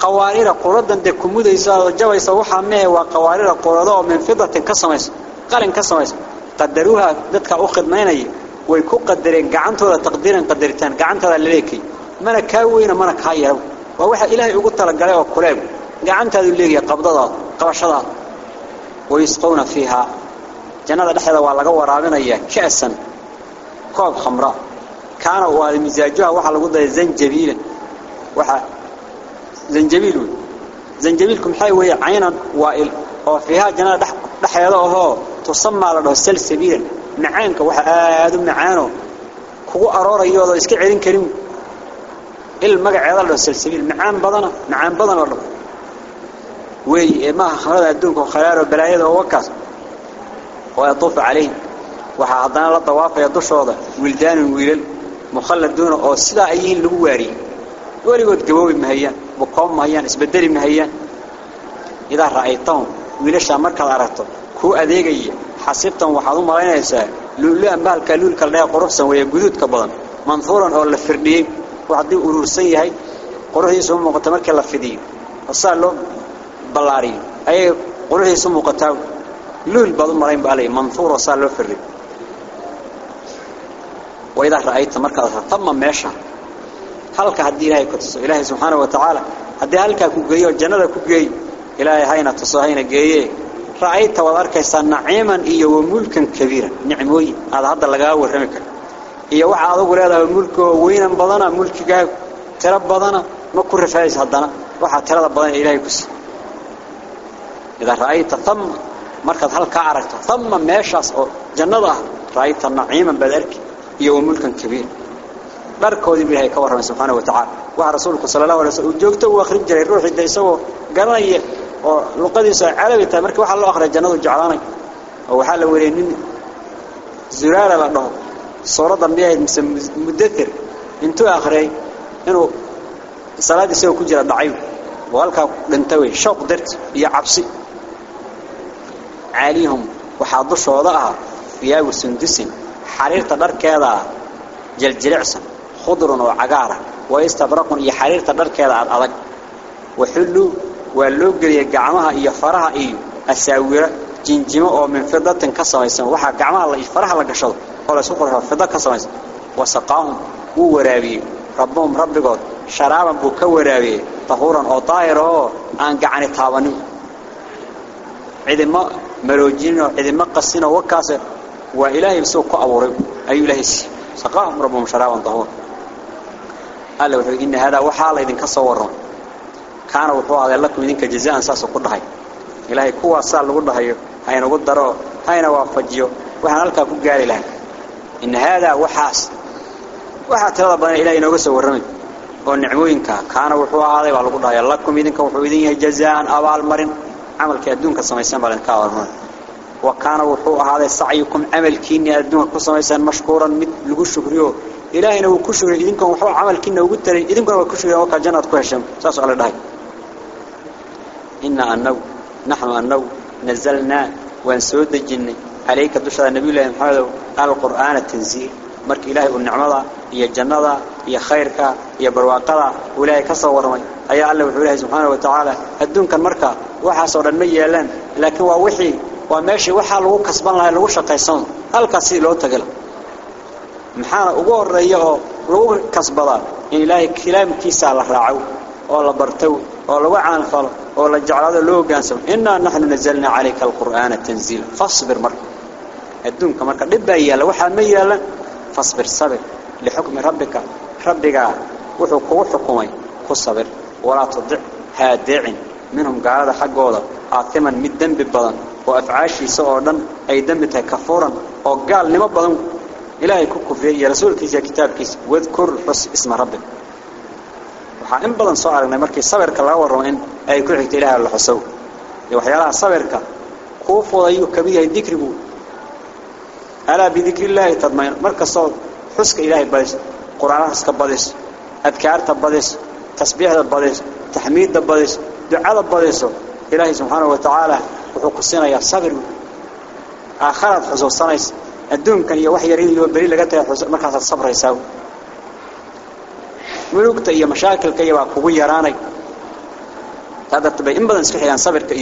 قوارير قردا دي كمودة يسال جوا يسال وحا ميه وقوارير قردو من فضة كاسما قال ان كاسما يسان قدروها ددك أخذ ميني. ويكو قدرين. قعنتو تقديرا قدرتان. قعنتو لليكي. منا كاوين منا كاير ووحا إلهي أقول تلقى لها وكلابه kuleeb gacantaadu leeyahay qabdada qabashada ويسقون فيها جنة koob khamra kaana waa miisaajuha waxa lagu daray zanjabiil waxa zanjabiil zanjabiilkum maxay weey aynan waa il oo fiiha jannada dhaxeeda oo tusamaa la dhaho salsabiilan macaanka waxa aada u macaano kugu aroorayoodo iska celin karin il magaceeda la dhaho salsabiil macaan badana macaan badan la dhaho weey ee maaha khamrada adduunka oo khalaaro balaayada oo wakaas oo yatuufu calayhim waxaa haddana la dawaafaya dushooda wildaanun wiilal mukhalladuuna oo sidaa ay yihiin lagu waariyey weligood gaboobi mahayaan bukoon mahayaan isbedeli mahayaan idaa ra'aytahum wiilashaa markaad aragto kuu adeegaya xasibtan waxaad u malaynaysaa luulaan bahalkaa luulka ladhaha quruxsan weeye guduudka badan manhuuran oo la firdhiyey wax haddii uruursan quruxdiisu muuqataa luul baad u malayn baa lay manhuur oo saa loo firdhiyo waidaa ra'ayta markaad aragto tama meesha halka haddii ilaahay ku tuso ilaahay subxaanahu wa tacaala haddii halkaa ku geeyo jannada ku geeyo ilaahay hayna tuso hayna geeye ra'ayta waad arkaysaa naciiman iyo mulkan kabiiran nicmooyin aad hadda lagaa warrami karo iyo waxa adugu leedahay mulkoo weynan badana mulkigaagu tiro badana ma ku rafaadaysa haddana waxaa tirada badan ilaahay ku sii إذا رأيت ثم مركز هل كعرك ثم ماشاس جنده رأيت النعيم بدرك يوم ملكا كبير. بركه ذي بهاي كبر من سبحانه وتعالى. ورسولك صلى الله عليه وسلم جوكت وخرج جري روح يدي سو قرية. ولقد يسعى على بيت مركب أخرى الأخرى جنده جعلانك. أو حال ورينين زرارة له صورة بيها مدثر. انتو آخري إنو صلاة سيو كجرة ضعيف. وقالك لنتوي شوق درت يا عبسي. Waxaa dushooda ah fiyaabu sundusin xariirta dharkeeda ah jiljilicsan khudrun oo cagaara wa istabraqun iyo xariirta dharkeeda aad adag waxulluu waa loo geliyay gacmaha iyo faraha iyo asaawiro jinjimo oo min fidatin ka samaysan waxaa gacmaha la faraha la gashado oo la isku qurxo fida ka samaysan wasaqaahum wuu waraabiyey rabbuhum rabbigood مروجين إذا ما قصينا وكاسة وإلهي بسوق أوري أي إلهي سقاهم ربهم شراب ضهور قال له إن هذا وحال إذا كصورهم. كانوا وحوا على لكم إذا كجزاء أنساس وقرد هاي إلهي كوا سال وقرد هاي هاي نقول دروا هاي نوافجيو وحنا لك قال إلهي. إن هذا وحاس. وحا تلضب أن إلهي نقص ورمي. ونعموين كا كانوا وحوا على لكم إذا كوا إذا جزاء أبال مرن عمل كأدون كصميسان بل انكاور مون وكان وحوء هذا سعيكم عمل كيني أدون كصميسان مشكورا مد لغو شكريو إلهينا وكشور إذنكم وحوء عمل كيني وقدتري إذنكم وكشور يوكا جنة كوهشم ساسو على داي. إنا أنو. نحن أنو. نزلنا وأنسود الجن. عليك الدشرة النبي الله قال القرآن التنزيل. Marka ilaahay uu nicmada iyo jannada iyo khayrka iyo barwaaqada ilaahay ka soo warramay ayaa alle wuxuu ilahay subxaana wa tacaala adduunkan marka waxaasoo dhan ma yeelaan laakiin waa wixii waa meeshii waxaa lagu kasban lahay lagu shaqaysano halkaas sidii loo tagala maxaana ugu horeeya oo lagu kasbadaa in ilaahay kalaamkiisaa la raaco oo la barto oo lagu caanfalo oo la jeclaado loo hogaansamo innaa naxnu nazalnaa calayka alqur'aana tanziila fasbir marka adduunka marka dhib baa yaalla waxaa ma yaallan فاصبر صبر لحكم ربك ربك وحق وحقوين كصبر ولا تضع هادع منهم قادة حق وضع آثمان من دنب بضان وأفعاشي سؤالا أي دنبتها كفورا وقال لما بضان إلهي كوكو يا رسول كيسي كتاب كيس واذكر حس اسم ربك وحاين بضان سؤال أنه مركي صبرك الله ورمين أي كل حكت إلهي الله حسو يوحي على صبرك كوفو أيو كبير يذكره alaa bidikri illaahi tadmayn markastoo xuska ilaahay badiso qur-aanahaska badiso adkaarta badiso tasbiixda badiso taxmiidda badiso ducada badiso ilaahay subxaanahu wa tacaala wuxuu ku siinayaa sabir aakharaad xusuusanaysa adduunkan iyo wax yar in loo beri laga tagay markaasaad sabraysaa mulugta iyo mashaakilka iyo baa kugu yaraanay taadarta bay in badan isku xigaan sabirka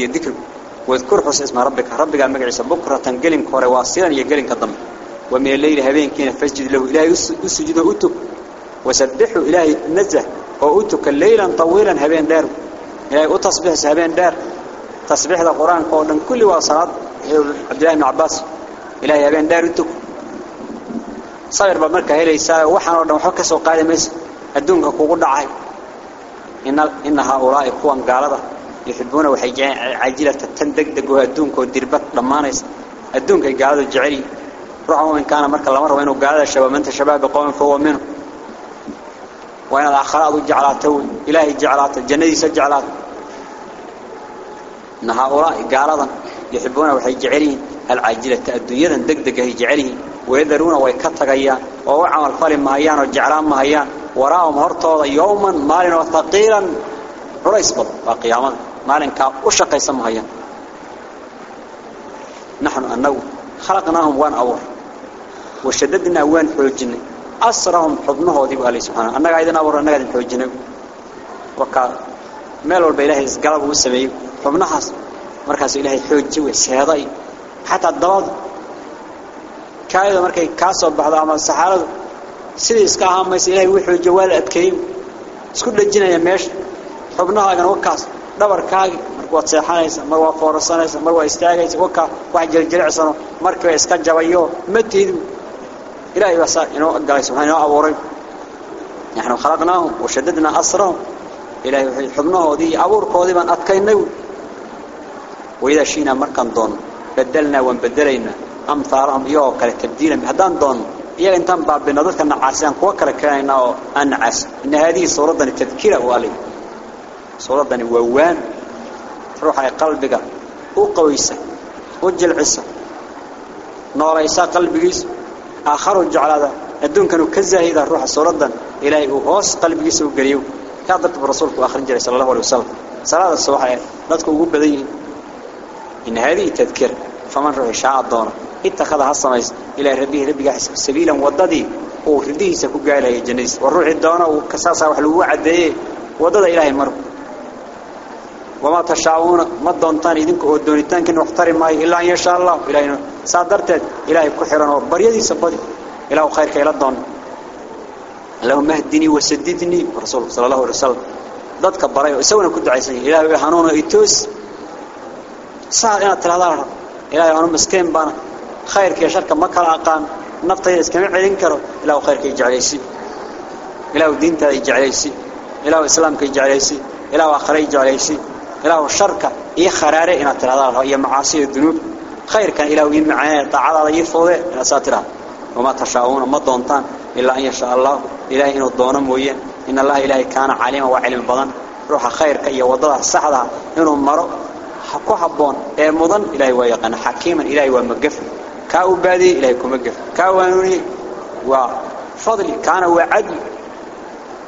واذكر حس اسم ربك. ربك على مجلس بكرة تنقلم كوري واصلا يقلم كضم. ومن الليل هبين كين فسجد له إلهي أسجد أتك وسبحه إلهي نزه. وأتك الليلا طويلا هبين دار. إلهي أتصبح هبين دار. تصبح ذا قرآن قولا كل واصلات. عبد الله بن عباس. إلهي هبين دار أتك صبر بمركة هلي ساعة وحنا ردنا وحكس وقال مس الدنيا كوغدا عاي إن إن هؤلاء قوان قالبه cajilata tan degdeg oo adduunkaoo dirbad dhammaanaysa الدون كي قاعد الجعلي روحه من كان مرك الله مرة وإنه قاعد الشباب من شباب قوم فهو منه. وإن الآخرات جعلاته. إلهي جعلاته. الجنة سجعلاته إن هؤلاء قارضا يحبون وحي جعلين العاجلة الدنيا دقدقة هي جعلين ويذرون ويكتغيان ووعمل فالي مهيان وجعلان مهيان. وراهم هرطوضا يوما مالنا وثقيلا. رئيس بض وقياما مالنا كأشق يسمهيان نحن أنه خلقناهم وان أور. وشددنا وان حوجنا أسرهم حضنه ذي الله سبحانه. أنك أيضا أور أنك أيضا حوجنا وكا ميلو البإلهي قلب والسمي حبنحس مركز إلهي حوجي وسيادي حتى الضواد كايدا markay ka soo baxdo ama saxaradu sidii iska ahaamaysa ilaahay wuxuu jawaal adkeeyay isku dhajinaya meesha xubnahaagan wakaas dhabarkaagi markuu waad seexanaysa mar waa foorsanaysa mar waa istaagaysa waka wax jirjiricsano markii iska jabayo ma tiidu ilaahay baa saa inoo galay subhanahu abuuray nahnu khalaqnaahum wa shaddadna asrahum ilaahay wuxuu xubnahoodii abuurkoodii baan adkaynay wayda shiina markan doon badalna waan bedelayna أمثالهم يو كلا تبديلا هدان دون إياه إنتان باب بنظرك النعاسيان كوا كلا كائنا النعاس إن هذه صورة دني ووان روح على قلبك وقويسة وجل عيسى نور عيسى قلبك آخر جعل هذا الدون كانوا كزاهيدا روح صورة دن إلهي وهوس قلبك وقريو كادرت برسولك وآخر جل صلى الله عليه وسلم. صلاة الصباح لا تكون قبل إن هذه تذكير فمن روح شاء الدونه اتخذها الصميس إلى ربيه ربك حسب سبيلا وددي. ورديه سكو قال يا جنيس والروح الدونه وكساسا وحلوة عدية. ودد إلهي مر وما تشاءون ما دونتان إذنك ودونيتان كن واحترم ماي إلا أن يشاء الله. إلهي صادرت إلهي كحرا وبريدي سبدي إله خيرك إلى الدون اللهم اهدني وسددني. رسول صلى الله عليه وسلم. ضدك برايو. يسوون كنت عايزين. إلهي حنون إيتوس ساعة أنا تلهدار إلهي أنا مسكين بانا. خيرك يا شركة ما كلا أقان نفطي إسكامي عيدين كرو إلهي خيرك يجعليسي إلهي دينك يجعليسي إلهي إسلامك يجعليسي إلهي آخر يجعليسي إلهي الشركة إيه خراري إنا تلهدار هي معاصي الذنوب. خيرك إلهي يمعاني طاعة يفوضي إنا ساترها وما تشاءون ما دونتان إلا أن يشاء الله. إلهي الدون مويا إن الله إلهي كان عليما وعلم بضن. روح خيرك إيا وضلها السحدها إنه مرو. ku haboon ee mudan ilaahay waa yaqaan xakiiman ilaahay waa magaf ka u baadi ilaahay kuma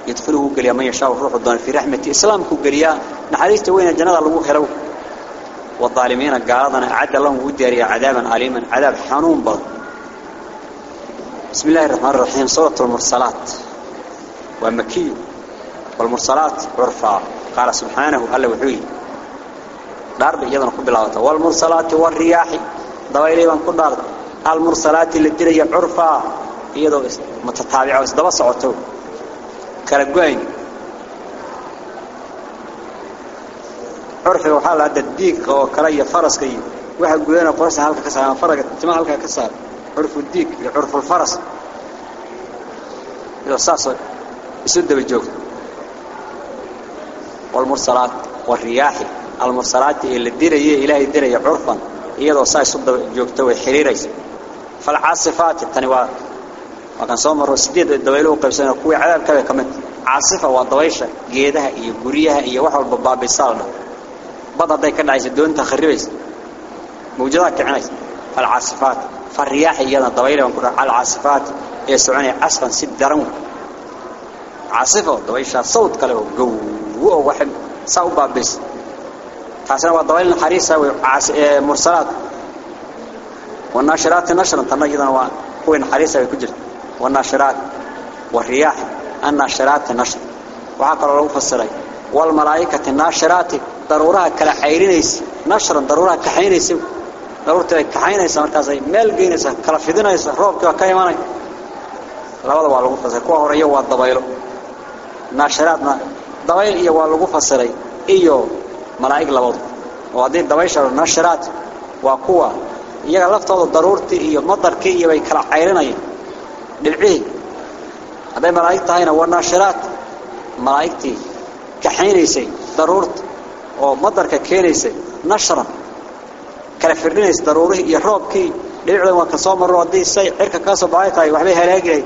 yadkhuluhu galiya man yashaa ruuxu doon fi rahmati islaamku galiya naxariista weyn jannada lagu helo والظالمين قالنا عد لهم وديريا عذابا أليما عذاب حنون بض. بسم الله الرحمن الرحيم سورة المرسلات. ومكي. والمرسلات عرفا قال سبحانه ألا وحوي دار بيجدنا كل بلاوته. والمرسلات والرياح. ضويلي من كل المرسلات اللي تري عرفا يدو متتابعة وسدبا صعوته كالجوين عرفي وحال هذا الديك أو كلية فرس كي واحد جوينا قرص هالك كسر فرق تما هالك كسر عرف الديك عرف الفرس إذا صاص يسد بالجوك والمرسلات والرياح المرسلات اللي ديريه إلهي ديريه عرفا iyadoo saay soo joogto way xiriiraysa. Fal caasifaat waa dabaysha geedaha iyo guriyaha iyo wax walba baabisalda bad haday ka dhacaysa doonta kharibaysa mawjadaha kicinaysa fal caasifaat fal riyaax iyada dabaylo ku dhaca al caasifaat ee soconay asfan si daran caasifa dabaysha sawd kale oo gow oo wax saa u baabis taasina waa dabayl naxariisa way mursalaad والناشرات نشرا تنجدنا وهو نحريسة يكجر والناشرات والرياح الناشرات النشر وعقل الله فسره والملائكة الناشرات ضرورها كالحيرينيس نشرا ضرورها كحينيس ضرورة كحينيس مركزي ملقينيس كالفيدينيس روبك وكايماني لابد الله فسره كوه ريوه والدبايل ناشراتنا دبايل أيوه الله فسره أيوه ملائك لابد وهذه الدبايشة الناشرات وقوة يجب أن يكون ضرورة مدركية ويكون عيرنا يكون العيد هذه مرايقتها هنا والناشرات. مرايقتي كحينيسي ضرورت ومدر ككينيسي نشرا. كالفرنيس ضروري يحروبكي ليعلم وكسوم الرودي سي. عركة كاسو بعيطاي وحبيها لاجري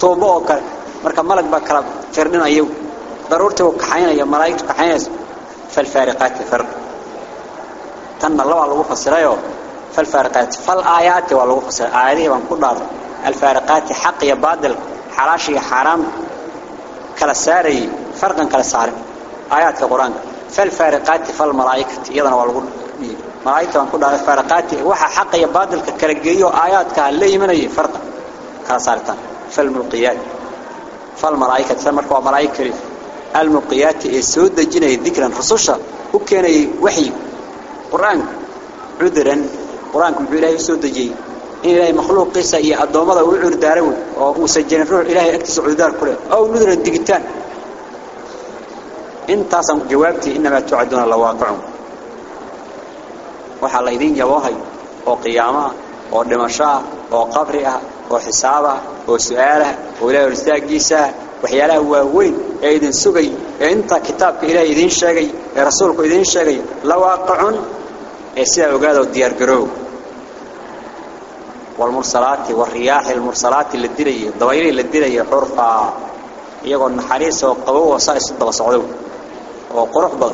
توبوه كال مركا ملك باكرا فرنينا يو. ضرورته كحينة يا مرايقت كحينيس فالفارقات فر. تن الله على الوفا سرايو فالفارقات. فالآيات والوفا سرايو آياتي وانكو الفارقات حق يا بادل حراشي حرام كلا ساري فرقا كلا ساري. آيات القرآن. فالفارقات فالملائكة أيضا والغل ملائكة وان كلها الفارقات وحا حق يا بادل كالكريو آيات كاللي مني فرقا كلا سارتان فالملقيات. فالملائكة فالملك وملائكة الملقيات يسود جنيه ذكرا رسوشا وكان وحي. قرآن عذرا. قرآن كل بلاي يسود إلهي مخلوق قصة إيا الضوامضة وعر دارو وسجن الروح إلهي أكتس عذار كله. أو نذرا دقتان انت أصلا جوابتي إنما تعدون لواقعون وحال إذين جواهي. وقيامة ودمشاء وقبرها وحسابها وسؤالها وإلهي ee idin sugay ee inta kitaabka ilaahay idin sheegay ee rasuulku idin sheegay la waaqicun ee sida ogaado diyaar garoow والمرسلات والرياح المرسلات اللي ديريه دبايلي اللي ديريه حرفا iyagoo والمرسلات والرياح المرسلات اللي تدري الدوائر اللي تدري حرفة. يقون حريص وقبو وصائص الدل صعدو وقرح بل.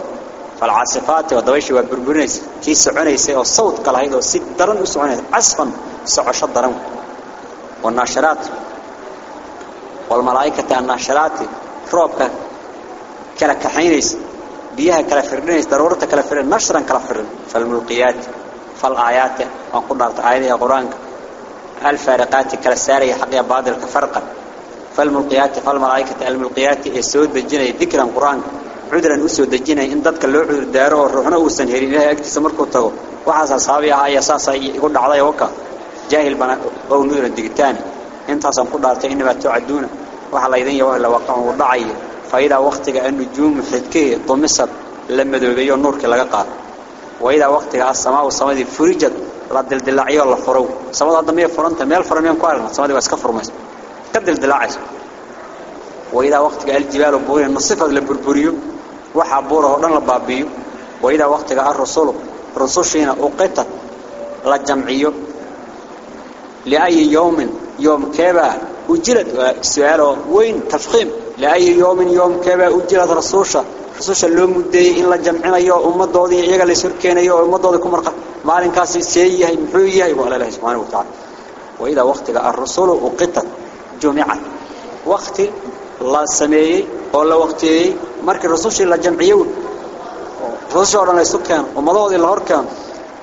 فالعاصفات والدوائش والبربرنيس كي سعونيس والصوت كالهيد والسيد درن وسعونيس عصفا سعشة درن. والناشرات. والملائكة الناشرات. روبك. كالك حينيس بيها كالفرنيس ضرورة كالفرن نشرا كالفرن فالملقيات. فالآيات. وقلنا رتعيني يا قرانك الفارقات كلا سارية حقيا بعض الكفرقة. فالملقيات فالملائكة الملقيات السود بالجنة ذكرا قرآن. عذرا أسود الجنة إن ضدك اللو عذر داره والروحنا أوسن هيري. إلهي أكتس مركو تغو وحاسا صابيها هاي أساسا يقول علي وكا جاهل بنا أو نور الدقتاني. intaasaan ku dhaartay inaba tucaduuna waxa la idin yahay la waqan uu dhacay fayda waqtiga in nujuum xidkee dumisad la madoobeeyo nuurka laga qaado wayda la dildilaaciyo la furo samada dambe furanta meel furameen ku aragna samadii waa iska furmaysa ka buuri nasifad la burburiyo waxa buuro oo dhan la baabiyo wayda waqtiga ar-rasul rusushiina uqita la jamciyo لأي يوم يوم كبا أجلت سؤال وين تفخيم لأي يوم يوم كبا أجلت رسوشة رسوشة لو مدي إن لا جمعنا يو أمد دوضي إيقا اللي سركينا يو أمد دوضي كمرقة مالين كاسي سيئي محوية وعلى الله سبحانه وتعالى وإذا وقت الرسول وقتت جمعت وقت الله سميه ولا وقتي مركز رسوشة لا جمعيون رسوشة ولا يسكن أمد دوضي الله هركن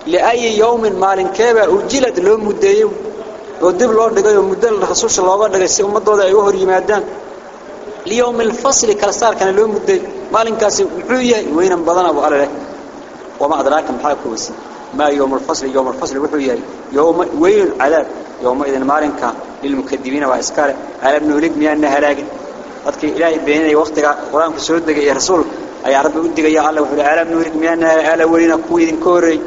لأي يوم مالين كبا أجلت لو مدي oo dib loo dhigay oo muddo rasuusha looga dhigay si ummadooda ay ليوم الفصل كالسار كان اليوم مدين ما لنكاسي وحوية وين انبضان أبو عليه وما أدراك محاكو بس. ما يوم الفصل يوم الفصل وحوية يوم وين العذاب يوم اذن ما لنكا للمكذبين وإسكار. على ابن ولد ميان نهلاك قدك إلهي بيني وقتك. قرآن في سعود يا رسول. أي عرب ودك يا الله وحوية على ابن ولد ميان نهلاك ولينا كويدين كوري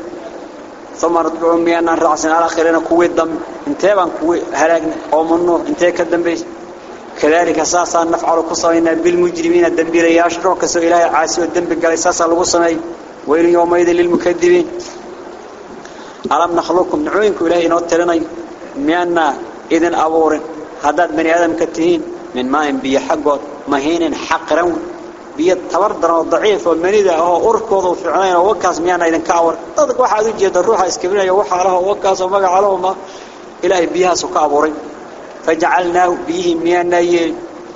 ثم ردعون ميان نهلاك على خيرنا كويد دم انتابا كويد هلاك أو منو انتابا كدن بيش. كذلك أساسا نفعل قصوينا بالمجرمين الدنبير ياشروا كسو إلهي عاسي والدنب قال أساسا لغصني ويل يومئذ للمكذبين. ألم نخلقكم نعوينكم إلهي نوترني ميانا إذن أبور هداد بني آدم كتهين من ماء بي حقود مهين حقرا بيد تبردر ضعيف ومنيدة هو أركض وفعلين ووكاس ميانا إذن كأور. تدك واحد يجيد الروح اسكبرين وحا له ووكاس ومقع له ما إلهي بيها سكابوري فجعلناه بيه ميانا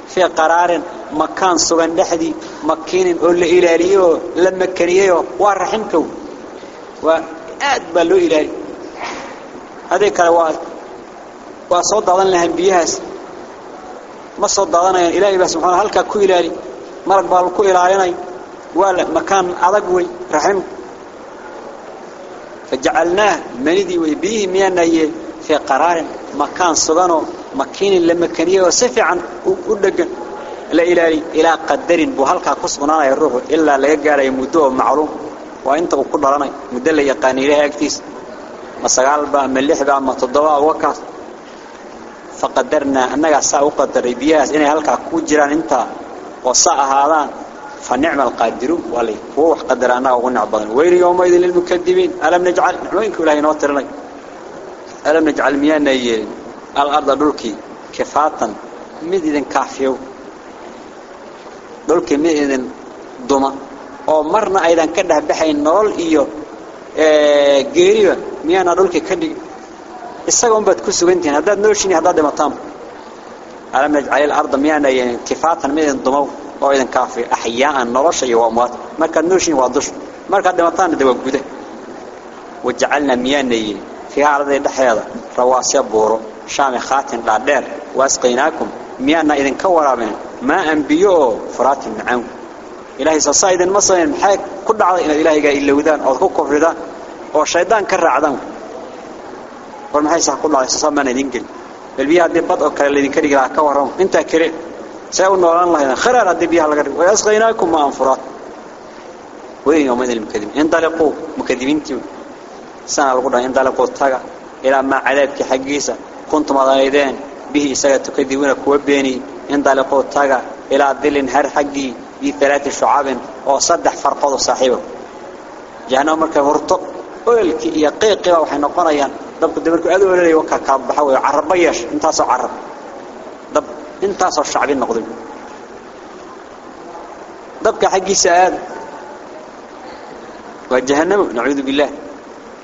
في قرار مكان سغن دحدي مكين أول إلهيه لما كريه وارحمكو وآد بلو إلهي. هذه كروات. وصد ضلن لهم بيهاس. ما صد ضلن إلهي بس سبحانه هلكا كو إلهي؟ marag baa ku ilaalinay waa makaan adag way raxim فجعلناه مندي وبيه ميانايه في قرار مكان سغنو مكين لما كانيه وسفعا ودغن لا إلى إلى قدر بو ku sugnaanay ruuxu illa laga gaaray muddo macluum waa inta uu ku dhalanay muddo la yaqaan ilaahay agtiis ma sagaal ba ma lix ba ma toddoba wakaas faqadarna annaga saa u qadaray biyaas inay halka ku jiraan inta وصا هذان فنعم القادر ولي هو قدر أنا وغنع بضن ويل يومئذ للمكذبين ألم نجعل الله ينوتر لك ألم نجعل ميانا يلين الأرض دولكي كفاتن ميدين كافيو دولكي ميدين دوما أو مرنا أيضا كده بحي النول ايو جيريو ميانا دولكي كده الساقون بات كسو بنتين هداد نولشيني هداد مطام على يجعل الأرض ميانا كفاتن ميدين دوما أو أيضا كافي احياء النولش ايو اموات مالك نولشيني وادوش مالك هداد مطام دوا وجعلنا ميانا فيها عرضي دحيالة رواسيا بورو shaami khaatin dhaadheer waasqaynaakum miyana idin ka waraabin ma anbiyo faratin macaan ilaahay saayidin ma sameyn maxay ku dhacday inaad ilaahayga ilowdaan oo ku kufridaan oo shaydaan ka raacdaan war maxay sax ku dhacday samaan idin gal bal biyaha dib bad oo kale leedin ka dhigaa ka waran inta kale say u noolaan lahayn kharaar hadii biyaha laga dhigo asqaynaakum ma anfurat weyn yawmad al-mukaddim indalaqu mukaddiminti sana lagu dhahay indalaqu taga ila ma cadaabki xaqiisa kuntum adaydeen bihi isaga tukadibuna kuwa beeni indalaqu taga ila dilin har xaqi بثلاث شعاب أو صدح فرقض صاحبه. جهنم مركا هرطق أولك إيا قيقي وحي نقريان دبك دمركو أدو أولي وكا كابحوي عرب بيش. انتاسو عرب. دب انتاسو الشعبين نقضي دبك حقي سآد وجهنم. نعوذ بالله.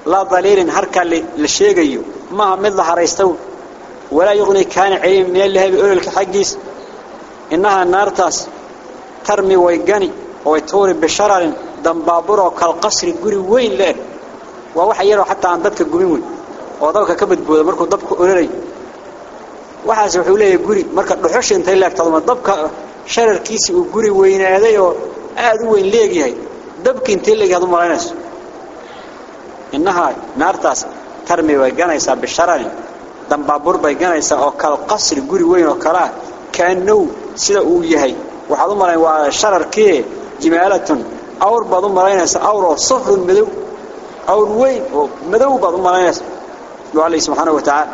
لا ضليل هركا للشيقيو ما مثل حريستو. ولا يغني كان عليم من الله بأولي الكحقيس إنها نارتاس. ترمي ويقني ويطوري بشرر دنبابورة وكالقصر قري وين له وهو حيارو حتى عن ضدك القميمون وضوك كبد بوضا مركو ضبك أولي. وحا سوحي أولي قري مركو لحوش انتهي الله تضم ضبك شرر كيسي وقري وين هذا هذا وين ليقي هاي. ضبك انتهي الله يضم على ناس. إنها نارتاس. ترمي ويقني ساب بشرر. Dambaabuur bay ganaysaa oo kal qasri guri weyn oo kala kaanow sida uu yahay waxaad u malayn waa shararkii jimaalatun awr baad u malaynaysa awr oo safrun madow awr weyn oo madow baad u malaynaysa waa Allah subhanahu wa ta'ala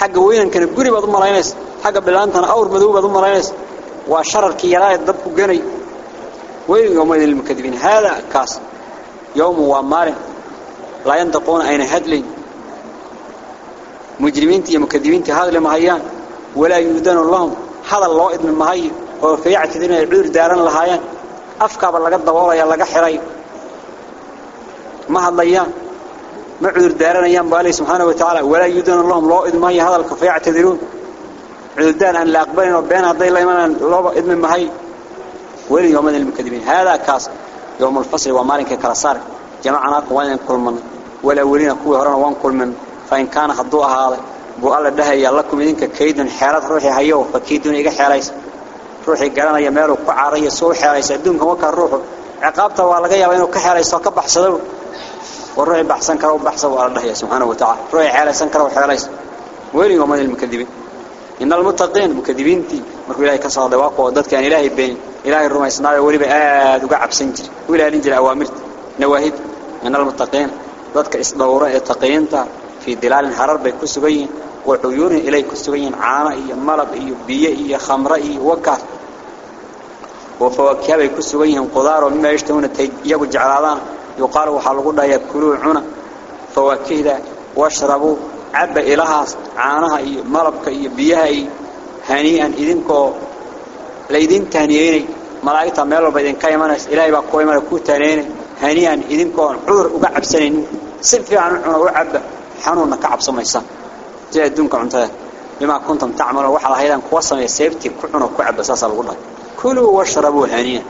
xagga weynankana guri baad u malaynaysa xagga bilaantana awr madow baad u waa shararkii yaraay dabku ganay weyn yawma lil mukadibin hada kaas yawm wa maalin la yantaquna مجرمين تي مكذبين تي هذا المهيان. ولا يودون اللهم هذا الله إذن المهي وفي عتدين العير دارن لهايان أفكى بلقى الضوارة يلا قحري ما هذا يان معذر داران أيام بالي سبحانه وتعالى. ولا يودون اللهم الله إذن مهي. هذا الكفي عتدين عدان أن لا أقبلنا ربنا عضي الله إيمانا الله إذن المهي ولي يوم المكذبين؟ هذا كاس. يوم الفصل ومالك كرسار جمعنا قوانا كل من. ولا ولينا قوة هرانا وان كل من. Fa in kaana haduu ahaaday buu alla dhahaya lakum idinka kaydun xeelad ruuxi hayo fakiidun iga xeelays ruuxi garanaya meel uu ku caarayo soo xeelays adduunka waka ruuxu ciqaabta waa laga yaabaa inuu ka xeelayso ka baxsado waruuxi baxsan karo baxsan waa alla dhahaya subhanahu wa ta'ala ruuxi xeelaysan karo xeelays weeli waa madal mukadibin innal muttaqiin mukadibinti markuu ilaahay ka soo dhawaaqo dadka aan ilaahay been ilaahay rumaysnaayo waliba aad uga cabsan jir ilaalin jir في دلال حرر بي كسغين وعيون إلي كسغين عانا إيا ملب إيا بيا إيا خمر إيا وكار. وفواكيا بي كسغين قدار ومما يشتهون يقو جعلادان يقال وحلقوا لا يأكلوا عنا فواكيه دا واشربوا عب إلها عانها إيا ملبك إيا بيها إيا هنيئا إذنكو ليدين تهنييني ملايكتا ميلو بيدين كايمانس إلهي باقوة ملكو تهنييني هنيئا إذنكو عذر وقعب سنين. سلفي عن عنا وعب حنون كعب سميسان جاء دونك عنده بما كنتم تعملون وحلا هيدان كوا سمي سيفتي كعنا كعب أساس لو دغ كلوا واشربوا هنيا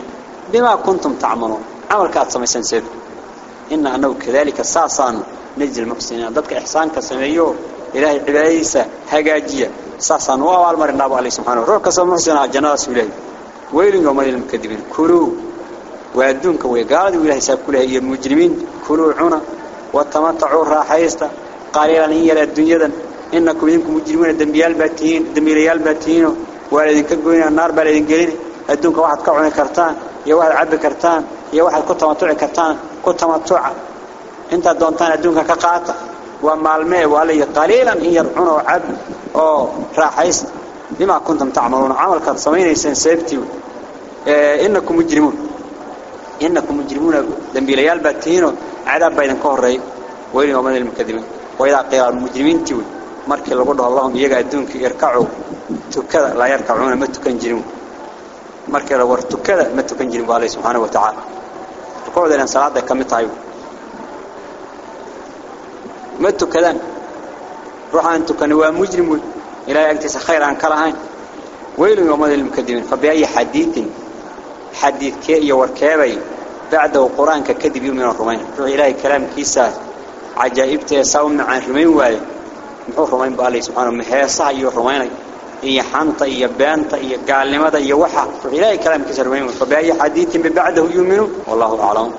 بما كنتم تعملون عمل كات سميسان سيف ان انه كذلك ساسان نجي المحسنين ضدك احسان كسميو الهي عبايسه هجاجيه ساسان ووال مرنا عليه سبحانه روك سمحسن جناس الهي ويل يوم المكذبين كلوا وادونك ويقالوا الهي ساب كله هي المجرمين كلوا عنا وتمتعوا راحيستا قليلا هي الدنيا إنكم إنكم مجرمون. الدنبيال باتين دنبيال باتينو والذين كجوين النار بالذين قلين الدنك واحد كعون كرتان. يا واحد عب كرتان. يا واحد كنت متوع كرتان. كنت متوع أنت دونتان. الدنك كقاطع. وما الماء وعلي قليلا. هي العون وعب أو راحيس بما كنتم تعملون. عمل كتصمين يسن سيبتي innakum mujrimuun innakum mujrimuuna dambiilayaal baad tihiinoo cadaab baa idinka horreeya weyli yowmada وإذا قيل المجرمين تود مرك اللي قدر الله يجادون يركعوا. تكذا لا يركعون متى كان جنون مرك اللي ور تكذا متى كان جنون الله سبحانه وتعالى. تقول ده الصلاة ده كم طيب متى كذا روح أنت كان هو مجرم. إلى أجلس خير عن كرهان. ويل يوم هذا المكذبين. فبأي حديث؟ حديث كي يور بعد القرآن ككذب يوم من الرومان في إلهي كلام كيسات warkeebay bacdahu qur-aanka kadib yuuminan rumayn ruux ilaahay kalaamkiisaa cajaa'ibta ee saa u macaan rumayn waaye muxuu rumayn ba alle subxaanahu heesaha iyo rumaynay iyo xanta iyo beenta iyo gaalnimada